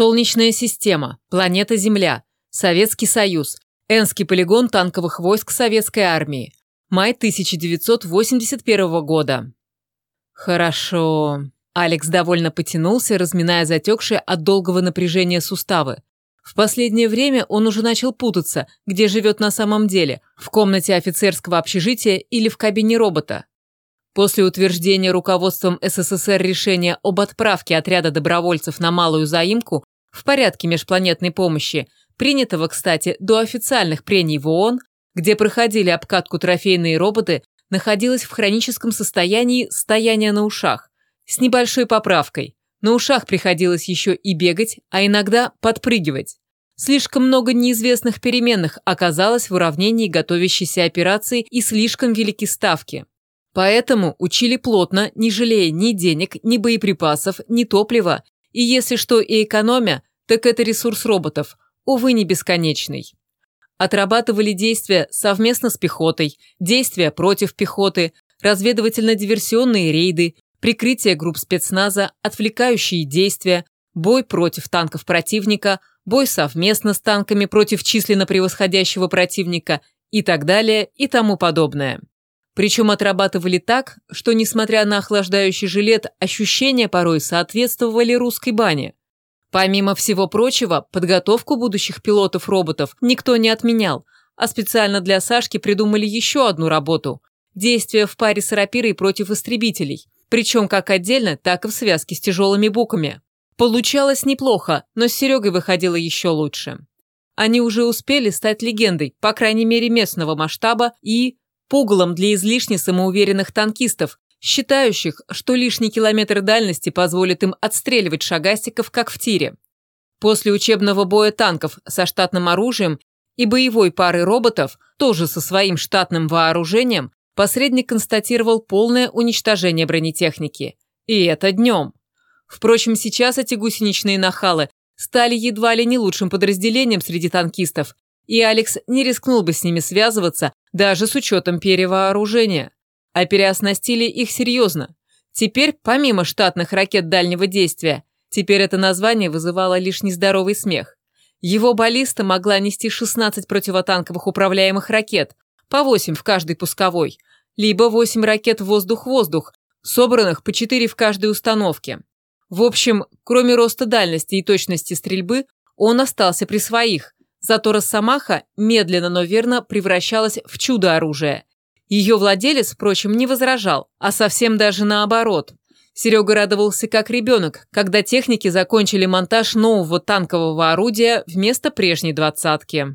Солнечная система, планета Земля, Советский Союз, Энский полигон танковых войск Советской Армии. Май 1981 года. Хорошо. Алекс довольно потянулся, разминая затекшие от долгого напряжения суставы. В последнее время он уже начал путаться, где живет на самом деле, в комнате офицерского общежития или в кабине робота. После утверждения руководством СССР решения об отправке отряда добровольцев на малую заимку в порядке межпланетной помощи, принятого, кстати, до официальных прений в ООН, где проходили обкатку трофейные роботы, находилась в хроническом состоянии стояния на ушах, с небольшой поправкой. На ушах приходилось еще и бегать, а иногда подпрыгивать. Слишком много неизвестных переменных оказалось в уравнении готовящейся операции и слишком велики ставки. Поэтому учили плотно, не жалея ни денег, ни боеприпасов, ни топлива, и если что и экономя, так это ресурс роботов, увы, не бесконечный. Отрабатывали действия совместно с пехотой, действия против пехоты, разведывательно-диверсионные рейды, прикрытие групп спецназа, отвлекающие действия, бой против танков противника, бой совместно с танками против численно превосходящего противника и так далее и тому подобное. Причем отрабатывали так, что, несмотря на охлаждающий жилет, ощущения порой соответствовали русской бане. Помимо всего прочего, подготовку будущих пилотов-роботов никто не отменял, а специально для Сашки придумали еще одну работу – действия в паре с рапирой против истребителей, причем как отдельно, так и в связке с тяжелыми буками. Получалось неплохо, но с Серегой выходило еще лучше. Они уже успели стать легендой, по крайней мере местного масштаба, и пугалом для излишне самоуверенных танкистов, считающих, что лишний километр дальности позволит им отстреливать шагастиков, как в тире. После учебного боя танков со штатным оружием и боевой пары роботов, тоже со своим штатным вооружением, посредник констатировал полное уничтожение бронетехники. И это днем. Впрочем, сейчас эти гусеничные нахалы стали едва ли не лучшим подразделением среди танкистов, и Алекс не рискнул бы с ними связываться, даже с учетом перевооружения. А переоснастили их серьезно. Теперь, помимо штатных ракет дальнего действия, теперь это название вызывало лишь нездоровый смех. Его баллиста могла нести 16 противотанковых управляемых ракет, по 8 в каждой пусковой, либо 8 ракет воздух-воздух, собранных по 4 в каждой установке. В общем, кроме роста дальности и точности стрельбы, он остался при своих, Зато Росомаха медленно, но верно превращалась в чудо-оружие. Ее владелец, впрочем, не возражал, а совсем даже наоборот. Серега радовался как ребенок, когда техники закончили монтаж нового танкового орудия вместо прежней двадцатки.